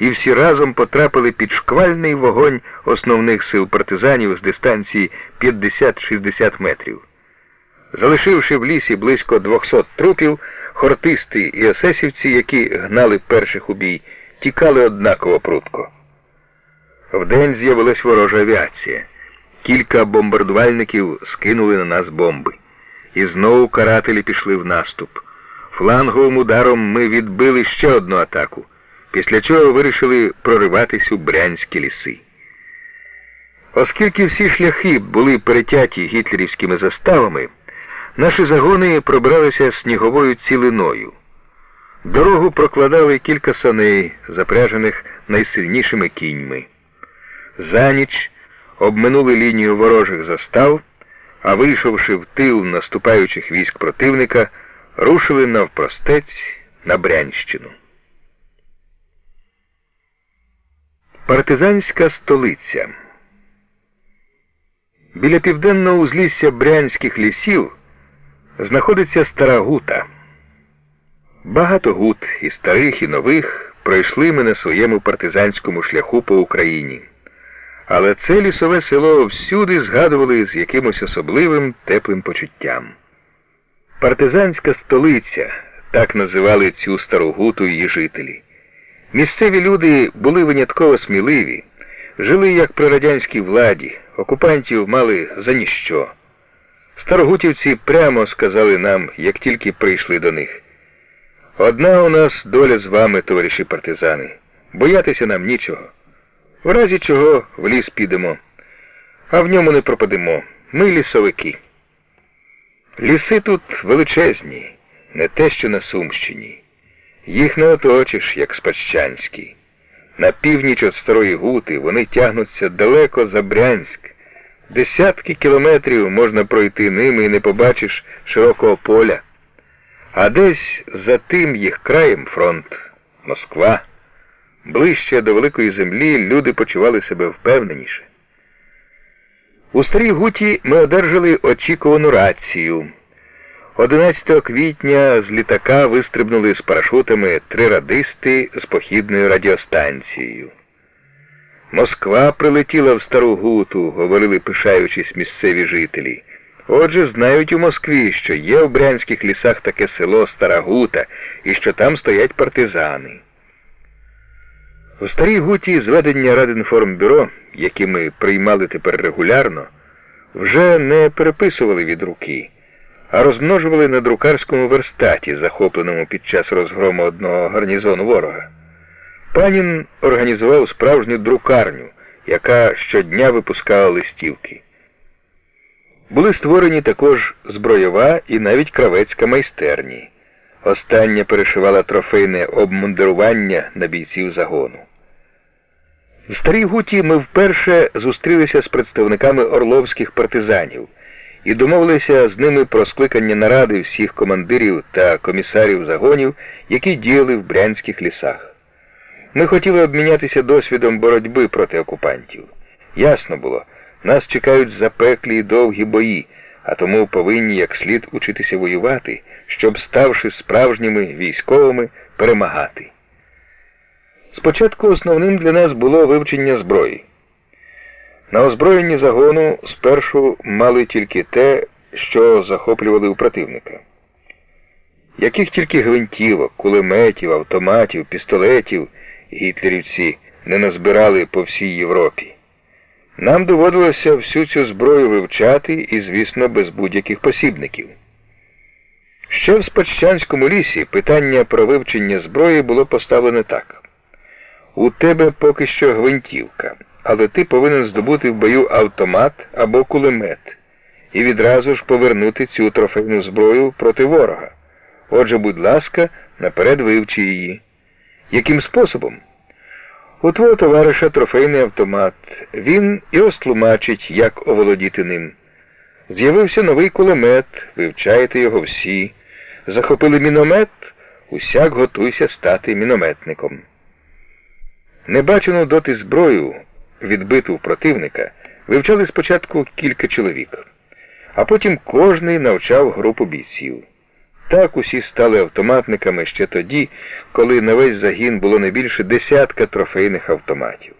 і всі разом потрапили під шквальний вогонь основних сил партизанів з дистанції 50-60 метрів. Залишивши в лісі близько 200 трупів, хортисти і осесівці, які гнали перших у бій, тікали однаково прутко. Вдень з'явилась ворожа авіація. Кілька бомбардувальників скинули на нас бомби. І знову карателі пішли в наступ. Фланговим ударом ми відбили ще одну атаку, після чого вирішили прориватись у брянські ліси. Оскільки всі шляхи були перетяті гітлерівськими заставами, наші загони пробралися сніговою цілиною. Дорогу прокладали кілька саней, запряжених найсильнішими кіньми. За ніч обминули лінію ворожих застав, а вийшовши в тил наступаючих військ противника, рушили навпростець на Брянщину. Партизанська столиця. Біля південного узлісся брянських лісів знаходиться стара гута. Багато гут і старих, і нових пройшли ми на своєму партизанському шляху по Україні. Але це лісове село всюди згадували з якимось особливим теплим почуттям. Партизанська столиця, так називали цю стару гуту її жителі. Місцеві люди були винятково сміливі, жили як при радянській владі, окупантів мали за ніщо. Старогутівці прямо сказали нам, як тільки прийшли до них. Одна у нас доля з вами, товариші партизани, боятися нам нічого. В разі чого в ліс підемо, а в ньому не пропадемо. Ми лісовики. Ліси тут величезні, не те, що на Сумщині. Їх не оточиш, як Спадщанський. На північ від Старої Гути вони тягнуться далеко за Брянськ. Десятки кілометрів можна пройти ними і не побачиш широкого поля. А десь за тим їх краєм фронт Москва. Ближче до великої землі люди почували себе впевненіше. У старій гуті ми одержали очікувану рацію. 11 квітня з літака вистрибнули з парашутами три радисти з похідною радіостанцією. Москва прилетіла в стару гуту, говорили, пишаючись місцеві жителі. Отже, знають у Москві, що є в брянських лісах таке село Стара Гута і що там стоять партизани. У старій гуті зведення Радинформбюро, які ми приймали тепер регулярно, вже не переписували від руки, а розмножували на друкарському верстаті, захопленому під час розгрому одного гарнізону ворога. Панін організував справжню друкарню, яка щодня випускала листівки. Були створені також збройова і навіть кравецька майстерні. Остання перешивала трофейне обмундирування на бійців загону. В Старій Гуті ми вперше зустрілися з представниками орловських партизанів і домовилися з ними про скликання наради всіх командирів та комісарів загонів, які діяли в брянських лісах. Ми хотіли обмінятися досвідом боротьби проти окупантів. Ясно було, нас чекають запеклі й довгі бої, а тому повинні як слід учитися воювати, щоб, ставши справжніми військовими, перемагати. Спочатку основним для нас було вивчення зброї. На озброєнні загону спершу мали тільки те, що захоплювали у противника. Яких тільки гвинтівок, кулеметів, автоматів, пістолетів гітлерівці не назбирали по всій Європі. Нам доводилося всю цю зброю вивчати і, звісно, без будь-яких посібників. Ще в Спадщанському лісі питання про вивчення зброї було поставлене так. У тебе поки що гвинтівка, але ти повинен здобути в бою автомат або кулемет і відразу ж повернути цю трофейну зброю проти ворога. Отже, будь ласка, наперед вивчи її. Яким способом? У твого товариша трофейний автомат. Він і остлумачить, як оволодіти ним. З'явився новий кулемет, вивчаєте його всі. Захопили міномет, усяк готуйся стати мінометником. Небачену доти зброю, відбиту в противника, вивчали спочатку кілька чоловік, а потім кожний навчав групу бійців. Так усі стали автоматниками ще тоді, коли на весь загін було не більше десятка трофейних автоматів.